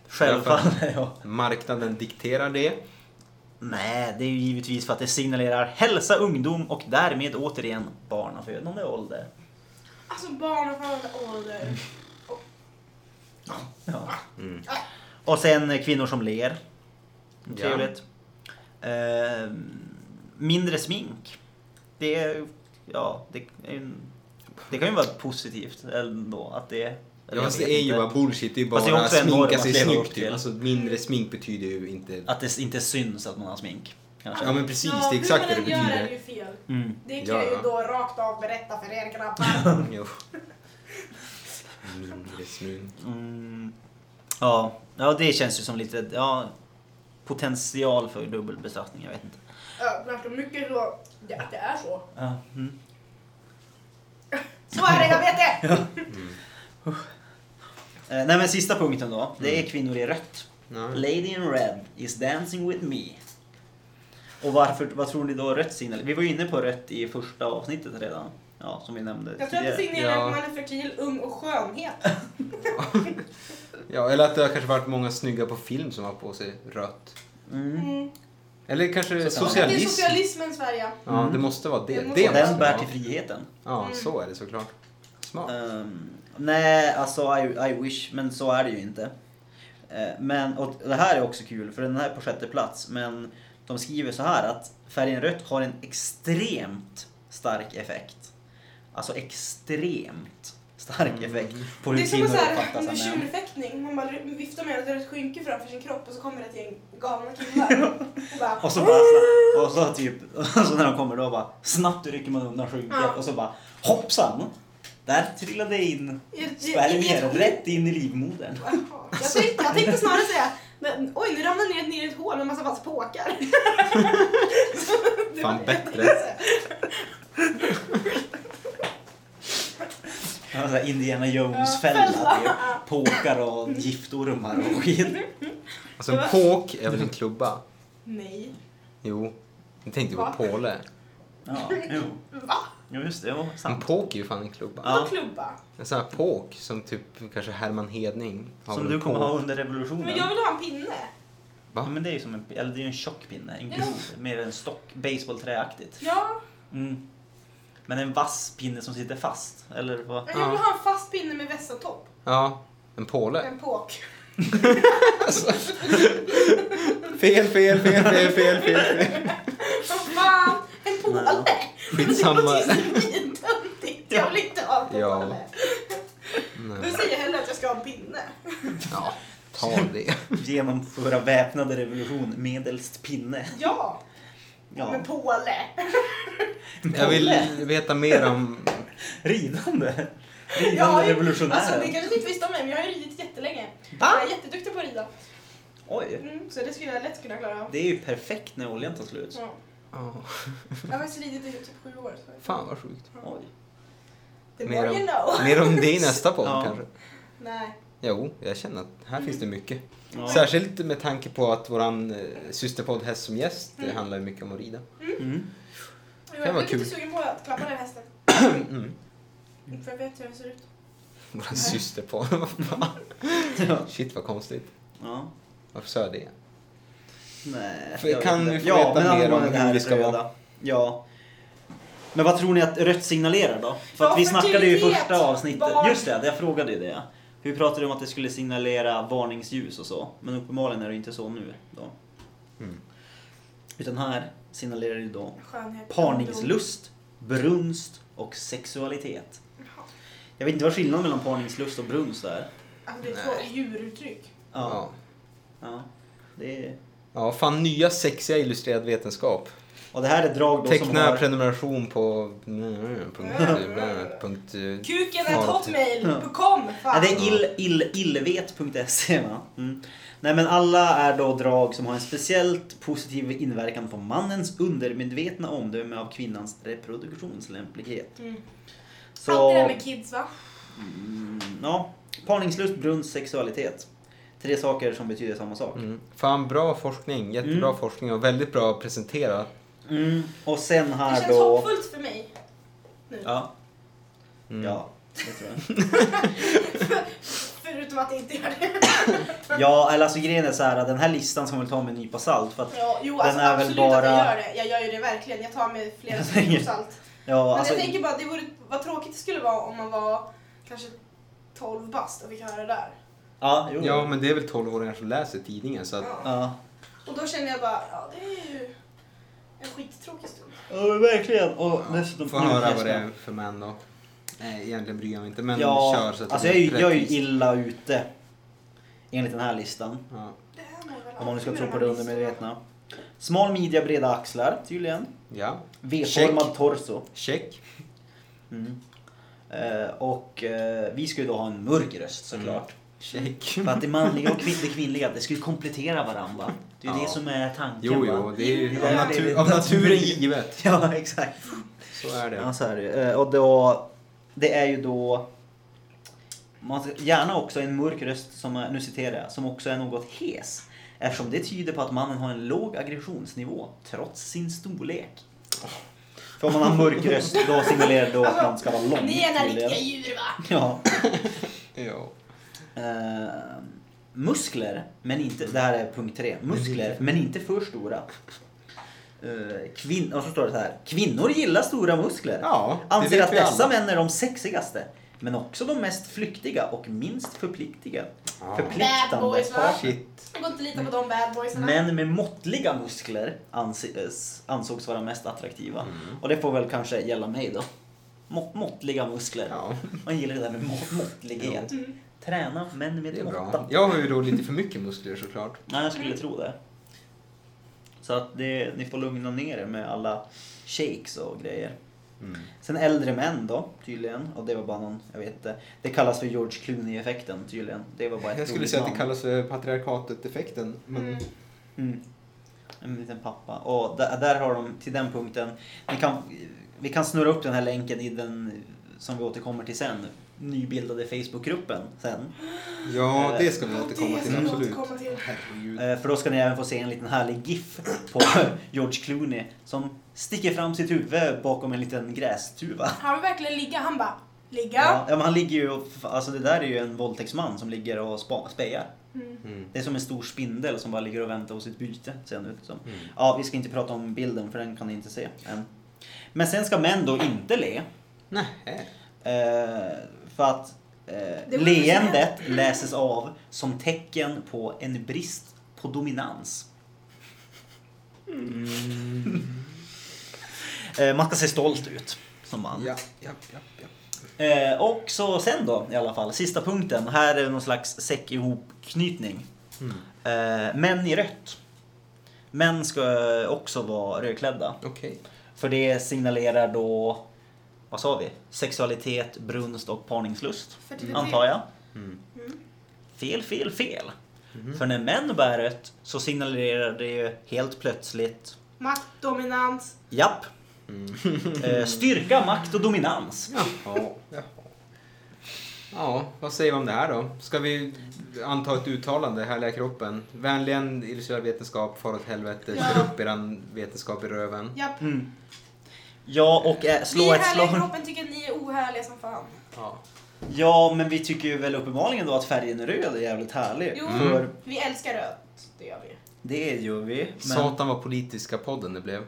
Självfallet, *laughs* ja. Marknaden dikterar det. Nej, det är ju givetvis för att det signalerar hälsa, ungdom och därmed återigen barnafödande ålder. Alltså barn och fan ålder. Ja. Mm. Och sen kvinnor som ler. Ja. Trevligt. Eh, mindre smink. Det är, ja, det, är det kan ju vara positivt ändå att det Ja, jag fast det är ju inte. bara bullshit. Det är är bara norm sminka att sig snyggt. Typ. Alltså mindre smink betyder ju inte... Att det inte syns att man har smink. Kanske. Ja men precis, Ja, det är exakt det det hur man än gör är betyder. ju fel. Mm. Det kan Ja, jag ju ja. då rakt av berätta för er grabbar. *laughs* Jo. Mindre smink. Mm. Ja. ja, det känns ju som lite, ja, potential för dubbelbestraffning, jag vet inte. Ja, ganska mycket så. Ja, det är så. Ja. Mm. Så är det, jag vet det! *laughs* Eh, nej men sista punkten då, det är Mm. kvinnor i rött. Ja. Lady in red is dancing with me. Och varför, vad tror ni då rött signalerar? Vi var ju inne på rött i första avsnittet redan. Ja, som vi nämnde Jag tror att det signalerar Ja. att man är fertil, ung och skönhet. *laughs* *laughs* ja, eller att det har kanske varit många snygga på film som har på sig rött. Mm. Mm. Eller kanske Så- Det är socialism. socialismens Sverige. Ja, Mm. det måste vara det. Det Det, måste den bär vara. till friheten. Ja, Mm. så är det såklart. Smart. Ehm, nej, alltså I, I wish, men så är det ju inte. Eh, men, och det här är också kul, för den här är på sjätte plats, men de skriver så här att färgen rött har en extremt stark effekt. Alltså extremt stark Mm. effekt på Det hur är som kvinnor en uppfattas av män. tjurfäktning. Man bara viftar med ett rött skynke framför sin kropp och så kommer det ett gäng galna killar. *laughs* Och bara... Och så bara snabbt, *laughs* och så typ, *laughs* och så när de kommer då bara snabbt rycker man undan skynket Ja. och så bara hoppsan! Där trillade in spermier rätt in i livmodern. Jag tänkte, jag tänkte snarare säga, men, oj nu ramlade ner, ner i ett hål med en massa fast påkar. Det Fan, det jag bättre. tänkte säga. Ja, så här Indiana Jones-fälla. fälla. typ. Påkar och giftormar och skit. *laughs* Alltså en påk är väl en klubba? Nej. Jo. Jag tänkte på Va? påle. Ja, jo. Va? jo, just det. Jo, En sant. påk är ju fan en klubba. Ja. Klubba? En sån här påk som typ kanske Herman Hedning har Som väl du en kommer påk. ha under revolutionen. Men jag vill ha en pinne. Ja, men det är ju som en, eller det är ju en tjock pinne. En grov, mer en stock, baseballträaktigt. Ja, Mm. Men en vass pinne som sitter fast. Eller vad? men jag vill ha en fast pinne med vässad topp. Ja, en påle. En påk. Fel, fel, fel, fel, fel, fel. fel. Vad fan! En påle! Skitsamma. Det låter ju svintöntigt. Jag vill inte ha en Ja. påle. Nej. Du säger hellre att jag ska ha en pinne. Ja, ta det. Genomföra väpnade revolution medelst pinne. Ja, Ja. men påle. *laughs* Jag vill veta mer om... *laughs* Ridande. Ja, Ridande ju- revolutionärer. Alltså det kanske du inte visste om mig, men jag har ju ridit jättelänge. Va? Jag är jätteduktig på att rida. Oj. Mm, så det skulle jag lätt kunna klara av. Det är ju perfekt när oljan tar slut. Ja. Ja, Jag har faktiskt ridit i typ sju år. Så. fan vad sjukt. Oj. The Mer more om- you know. Mer om det i nästa *laughs* podd Ja. kanske. Nej. Jo, jag känner att här finns det mycket. Ja. Särskilt med tanke på att våran eh, systerpodd Häst som gäst, det Mm. handlar ju mycket om att rida. Mm. Jag vara är kul. lite sugen på att klappa den hästen. *clears throat* Mm. För jag vet hur den ser ut. Våran systerpodd, *laughs* vad fan. Ja. Shit vad konstigt. ja. Varför sa jag det? Nej, För jag kan vi få veta men mer om hur vi ska röda. vara? Ja. Men vad tror ni att rött signalerar då? För Ja, att vi snackade ju i första avsnittet. barn. Just det, jag frågade ju det. Vi pratade om att det skulle signalera varningsljus och så. Men uppenbarligen är det inte så nu då. Mm. Utan här signalerar det då Skönhet. parningslust, brunst och sexualitet. Jaha. Jag vet inte vad skillnaden mellan parningslust och brunst är. Alltså det är Nej. två djuruttryck. Ja. Ja. ja. Det är... Ja, fan nya sexiga illustrerad vetenskap. Och det här är drag då som Teckna har... prenumeration på... punkt, punkt, Kuken är Ja. hotmail.com. Ja, Fan. det är ill, ill, illvet.se va? Mm. Nej men alla är då drag som har en speciellt positiv inverkan på mannens undermedvetna omdöme av kvinnans reproduktionslämplighet. Mm. Så, Allt det där med kids va? mm, ja, parningslust, brunst, sexualitet. Tre saker som betyder samma sak. Mm. Fan, bra forskning. Jättebra Mm. forskning och väldigt bra presenterat. Mm. Och sen Det här känns då... hoppfullt för mig. Nu. Ja, Mm. ja, det tror jag. *laughs* Förutom att det inte gör det. *laughs* Ja, eller alltså grejen är så här, den här listan ska man väl ta med en nypa salt. För att, Ja, jo, Den alltså, är väl absolut att jag bara- gör det. Jag gör ju det verkligen. Jag tar med flera *laughs* skivor salt. ja, Men alltså, jag tänker bara, det vore, vad tråkigt det skulle vara om man var kanske 12 bast och fick höra det där. ja, jo, Ja, men det är väl 12-åringar som läser tidningen så att... Ja. ja. Och då känner jag bara, ja det är ju en skittråkig stund. Ja, verkligen. Och dessutom... Får höra vad det är för män då. Nej, egentligen bryr jag mig inte men Ja, kör så att alltså jag är, ju, jag är ju illa ute. Enligt den här listan. Ja. Om man nu ska tro på de det undermedvetna. Smal midja, breda axlar tydligen. ja, V-formad torso. check. Mm. Eh, och eh, vi ska ju då ha en mörk röst såklart. Shake. *laughs* För att det manliga och det kvinnliga, det ska ju komplettera varandra. Det är ju Ja. det som är tanken. Jo, jo, det är ju Det av, är- natur, av naturen givet. *laughs* Ja, exakt. Så är det. Ja, så är det ju. Eh, Och då, det är ju då man ska, gärna också en mörk röst, som, nu citerar jag, som också är något hes. Eftersom det tyder på att mannen har en låg aggressionsnivå trots sin storlek. För om man har mörk röst då signalerar det då att man ska vara lång. Ni är riktiga djur va? Ja. *laughs* Ja. Eh, muskler, men inte, det här är punkt tre. Muskler, men inte för stora. Uh, kvin, och så står det så här. Kvinnor gillar stora muskler. Ja, det Anser vet att vi dessa alla. män är de sexigaste. Men också de mest flyktiga och minst förpliktiga. Ja. Bad Förpliktande. boys va? Shit. Jag går inte lita på de bad boysarna. Män med måttliga muskler anses, ansågs vara mest attraktiva. Mm. Och det får väl kanske gälla mig då. Må, måttliga muskler. Ja, Man gillar det där med må, måttlighet. Träna män med det är måtta. bra. Jag har ju då lite för mycket muskler såklart. Nej, jag skulle tro det. Så att det, ni får lugna ner er med alla shakes och grejer. Mm. Sen äldre män då, tydligen. Och det var bara någon, jag vet inte. Det kallas för George Clooney-effekten tydligen. Det var bara ett Jag skulle säga att det namn. kallas för patriarkatet-effekten. Men Mm. Mm. En liten pappa. Och där, där har de till den punkten. Vi kan, vi kan snurra upp den här länken i den som vi återkommer till sen. Nybildade Facebookgruppen sen. ja, det ska vi återkomma Det till. ska vi Absolut. återkomma till. Herregud. Eh, För då ska ni även få se en liten härlig GIF på *laughs* George Clooney som sticker fram sitt huvud bakom en liten grästuva. Han vill verkligen ligga. Han bara, ligga. Ja, men han ligger ju och, alltså det där är ju en våldtäktsman som ligger och spa, spejar. Mm. Mm. Det är som en stor spindel som bara ligger och väntar på sitt byte. Ser ut som. Mm. Ja, vi ska inte prata om bilden för den kan ni inte se än. Men sen ska män då inte le. Nej. Eh, för att eh, leendet läses av som tecken på en brist på dominans. Eh, man ska se stolt ut som man. Ja, ja, ja, ja. Eh, och så sen då i alla fall, sista punkten. Här är någon slags säck ihopknytning. Mm. Eh, män i rött. Män ska också vara rödklädda. Okej. För det signalerar då, vad sa vi? Sexualitet, brunst och parningslust. Fertilitet. Antar jag. Mm. Mm. Fel, fel, fel. Mhm. För när män bär rött så signalerar det ju helt plötsligt, Makt, dominans. japp, Mm. *laughs* eh, styrka, makt och dominans. Jaha, jaha. Ja, vad säger vi om det här då? Ska vi anta ett uttalande, härliga kroppen? Vänligen illustrerad vetenskap, far åt helvete, Ja. kör upp eran vetenskap i röven. Japp. Mm. Ja, och Vi slå är ett härliga i slag. kroppen tycker att ni är ohärliga som fan. Ja. Ja, men vi tycker ju väl uppenbarligen då att färgen röd är jävligt härlig. Jo. För Vi älskar rött. Det gör vi. det gör vi. Men... Satan vad politiska podden det blev.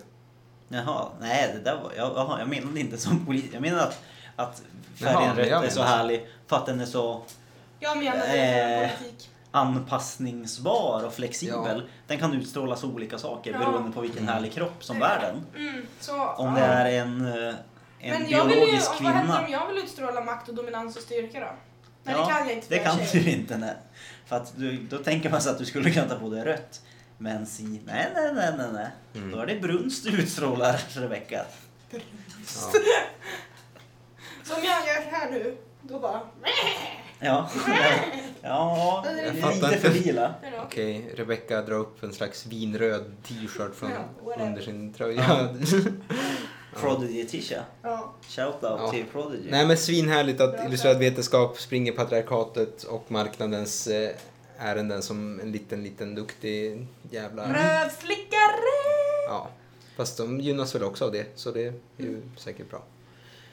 Jaha, nej det där var, jag, jaha, jag menade inte som polis. Jag menar att, att Jaha, färgen men rött är så härlig för att den är så Jag menar det Eh. politik. Anpassningsbar och flexibel. Den kan utstråla så olika saker Ja. beroende på vilken Mm. härlig kropp som bär den. Mm, så, Om ja. det är en, eh, en Men jag vill ju, biologisk vad händer kvinna. om jag vill utstråla makt och dominans och styrka då? Nej Ja, det kan jag inte. Det kan tjej. du inte. Nej. För att du, då tänker man sig att du skulle kunna ta på dig rött. Men si, nej, nej, nej, nej, nej. Mm. Då är det brunst du utstrålar, *laughs* Rebecka. Ja. Som jag gör här nu, då bara... Ja, *laughs* ja, Jag lite för inte. lila. Okej? Okej, Rebecca drar upp en slags vinröd t-shirt från Ja, under sin tröja. *laughs* Prodigy Tisha. Ja. Shoutout Ja. till Prodigy. Nej men svinhärligt att illustrerad vetenskap springer patriarkatet och marknadens eh, ärenden som en liten, liten duktig jävla... Rövslickare! Ja. Fast de gynnas väl också av det, så det är ju säkert bra.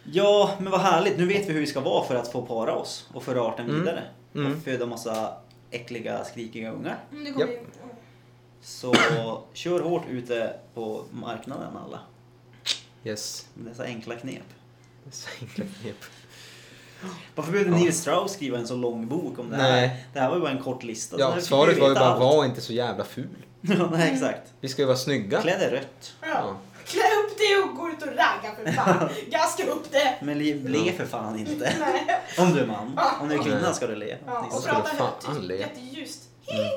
Ja, men vad härligt. Nu vet vi hur vi ska vara för att få para oss och föra arten Mm. vidare. Mm. Och föda massa äckliga, skrikiga ungar. Mm, ju... Så kör hårt ute på marknaden alla. Yes. Med dessa enkla knep. Så enkla knep. Varför behövde Ja. Neil Strauss skriva en så lång bok om det här? Nej. Det här var ju bara en kort lista. Ja, svaret var ju bara, allt. var inte så jävla ful. *laughs* Ja, nej, exakt. Vi ska ju vara snygga. Klä dig rött. Ja. Klä upp det och gå ut och ragga för fan. *laughs* Gaska upp det. Men le, le för fan inte. *laughs* Nej. Om du är man. Ja. Om du är kvinna ska du le. Ja, och prata högt, le. jätteljust. Mm.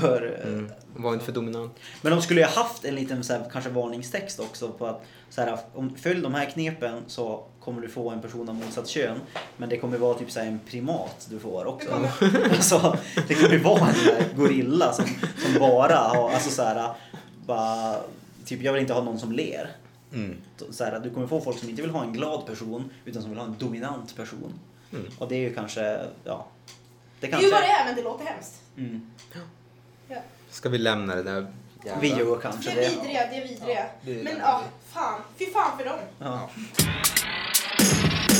För, eh, Mm. Var inte för dominant. Men de skulle ju ha haft en liten så här, kanske varningstext också på att så här, om följ de här knepen så kommer du få en person av motsatt kön. Men det kommer vara typ så här, en primat du får också. *laughs* alltså, det kommer ju vara en gorilla som, som bara har, alltså så här, bara, typ jag vill inte ha någon som ler. Mm. Så här, du kommer få folk som inte vill ha en glad person utan som vill ha en dominant person. Mm. Och det är ju kanske, ja. Det Det är kanske... ju vad det är, men det låter hemskt. Mm. Ja. Ska vi lämna det där jävla- Vi gör Det kanske är det. vidriga, det är vidriga. det är Men ja, fan. Fy fan för dem. Ja.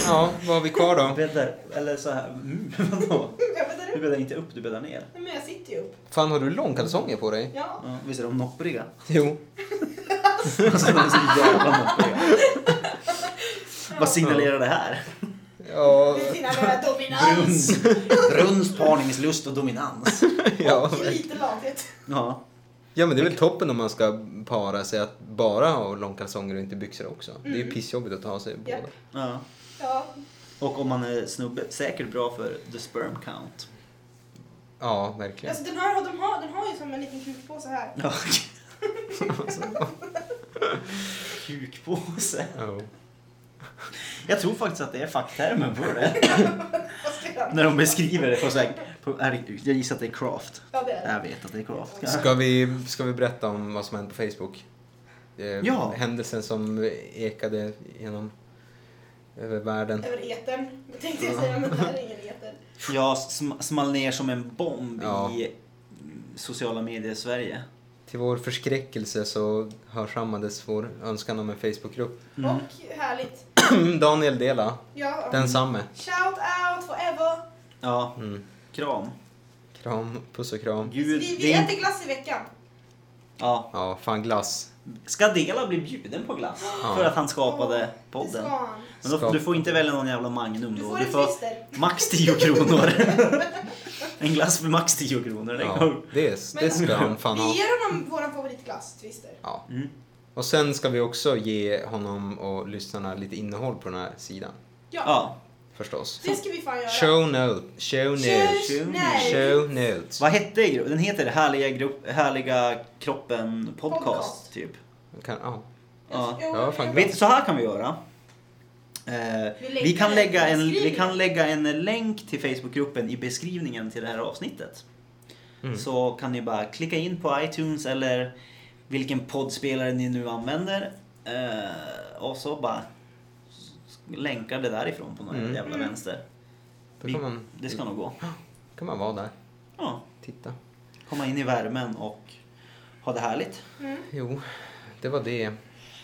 Ja, vad har vi kvar då? Bäddar, eller så här, mm, *laughs* vadå? Jag bäddar Du upp. bäddar inte upp, du bäddar ner. Men jag sitter ju upp. Fan, har du långkalsonger på dig? Ja. Ja, visst är de noppriga? Jo. *laughs* Alltså de är så jävla noppriga. Vad signalerar det här? Ja, Det signalerar dominans. Brunns, brunns, parningslust och dominans. *laughs* ja. Och lite lathet. Ja. ja, men det är väl toppen om man ska para sig att bara ha långkalsonger och inte byxor också. Det är ju Mm. pissjobbigt att ta sig båda. Japp. ja. Ja. Och om man är snubbe, säkert bra för the sperm count. Ja, verkligen. Alltså den har, de har, den har ju som en liten kukpåse här. Ja. *laughs* Kukpåse. Ja. Jag tror faktiskt att det är facktermen på det. *laughs* När de beskriver det på så här, på, är- jag gissar att det är craft. Ja, det är det. Jag vet att det är craft. Ska vi, ska vi berätta om vad som hände på Facebook? Eh, Ja. Händelsen som ekade genom över världen. Över etern. Tänkte jag säga, men det här är ingen eter. Jag sm- small ner som en bomb Ja. i sociala medier i Sverige. Till vår förskräckelse så hörsammades vår önskan om en Facebookgrupp. Mm. Och härligt. *clears throat* Daniel Dela, Ja. densamme. Shout out forever. Ja, Mm. kram. Kram, puss och kram. Gud, vi vi äter glass i veckan. Ja. Ja, fan glass. Ska Dela bli bjuden på glass? Ja. För att han skapade podden. Men då, du får inte välja någon jävla Magnum Du då. får Du en får max 10 kronor. *laughs* en glass för max 10 kronor. Ja, det, det ska han fan Vi ha. ger honom våran favoritglass, Twister. Ja. Mm. Och sen ska vi också ge honom och lyssnarna lite innehåll på den här sidan. Ja, Ja. Förstås. det ska vi fan göra. Show note. Show notes. Show- notes. Vad hette gru- den? heter Härliga, grupp, härliga kroppen podcast, Podcast. typ. Kan, ja. Ja. Ja, fan, jo. Vet du, så här kan vi göra. Eh, lägger vi, kan lägga en, vi kan lägga en länk till Facebookgruppen i beskrivningen till det här avsnittet. Mm. Så kan ni bara klicka in på iTunes eller vilken poddspelare ni nu använder. Eh, och så bara länkar det därifrån på någon Mm. jävla Mm. vänster. Vi, kan man, det ska nog gå. kan man vara där. Ja, Titta. komma in i värmen och ha det härligt. Mm. Jo, det var det.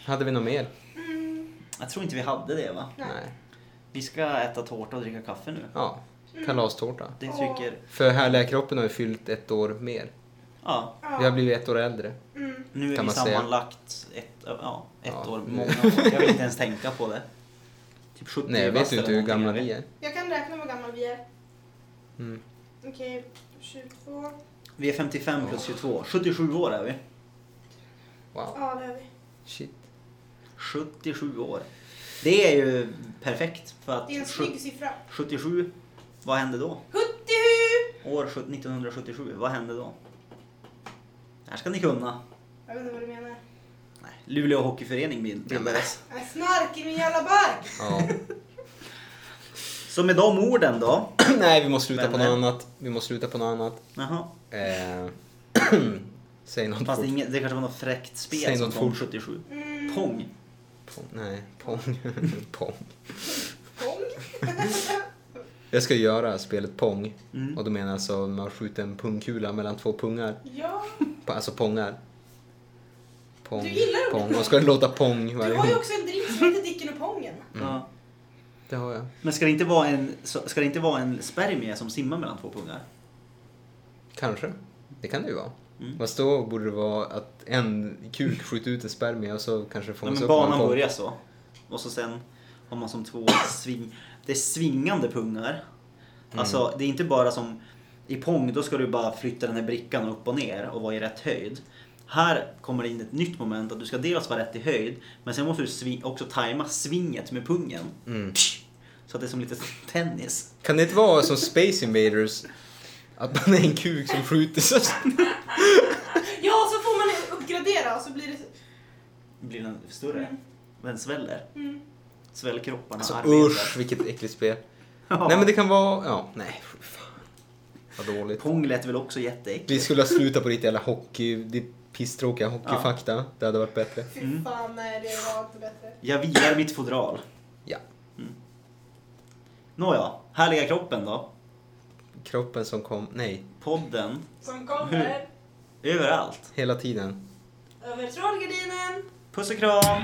Hade vi något mer? Mm. Jag tror inte vi hade det va? Nej. Vi ska äta tårta och dricka kaffe nu. Ja, Mm. kalastårta. Det Åh. tycker... För härliga kroppen har ju fyllt ett år mer. Ja. Vi har blivit ett år äldre. Mm. nu är vi sammanlagt ett, ja, ett Ja. år, många *laughs* år. Jag vill inte ens tänka på det. Typ 70 Nej, vet bast du inte hur gamla vi är? Jag kan räkna hur gamla vi är. Mm. Okej, 22. Vi är 55 plus 22. 77 år är vi. Wow. Ja, det är vi. Shit. 77 år. Det är ju perfekt för att Det är en snygg siffra. 77, vad hände då? 77! År sju- 1977, vad hände då? Det här ska ni kunna. Jag vet inte vad du menar. Luleå Hockeyförening bild- bildades. Snark i min jävla bark! Ja. Så med de orden då. *clears throat* Nej, vi måste sluta på något Vänner. annat. Vi måste sluta på något annat. Jaha. Eh, *clears throat* Säg något Fast det, fort. inget, det kanske var något fräckt spel Säg som något kom fort. 77. Mm. Pong. Pong. Nej, pong. *laughs* pong. Pong? *laughs* Jag ska göra spelet Pong. Mm. Och då menar jag alltså man skjuter en pungkula mellan två pungar. Ja, Alltså pongar. Pong, Du gillar pong. Och ska det låta pong du varje har ju också en drink som heter Dicken och Pongen. Mm. Ja. Det har jag. Men ska det, inte vara en, ska det inte vara en spermie som simmar mellan två pungar? Kanske. Det kan det ju vara. Mm. Fast då borde det vara att en kuk skjuter ut en spermie och så kanske Ja, fångas men upp banan börjar så. Och så sen har man som två sving... Det är svingande pungar. Alltså det är inte bara som i Pong, då ska du bara flytta den här brickan upp och ner och vara i rätt höjd. Här kommer det in ett nytt moment att du ska dels vara rätt i höjd men sen måste du också tajma svinget med pungen. Mm. Så att det är som lite tennis. Kan det inte vara som Space Invaders? Att man är en kuk som skjuter sig. *laughs* Ja, så får man uppgradera och så blir det... Blir den större? Mm. Den sväller. Mm. Svällkropparna Alltså arbetar. usch, vilket äckligt spel. Ja. Nej men det kan vara, ja, nej. fy Fan. Vad dåligt. Pong lät väl också jätteäckligt. Vi skulle ha slutat på ditt jävla hockey, ditt pisstråkiga hockeyfakta. Det hade varit bättre. Fy Mm. fan, nej det var inte bättre. Jag vilar mitt fodral. Ja. Nåja, härliga kroppen då. Kroppen som kom, nej, Podden, Som kommer överallt. hela tiden. över Trollgardinen. Puss och kram!